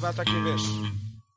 privata que vês.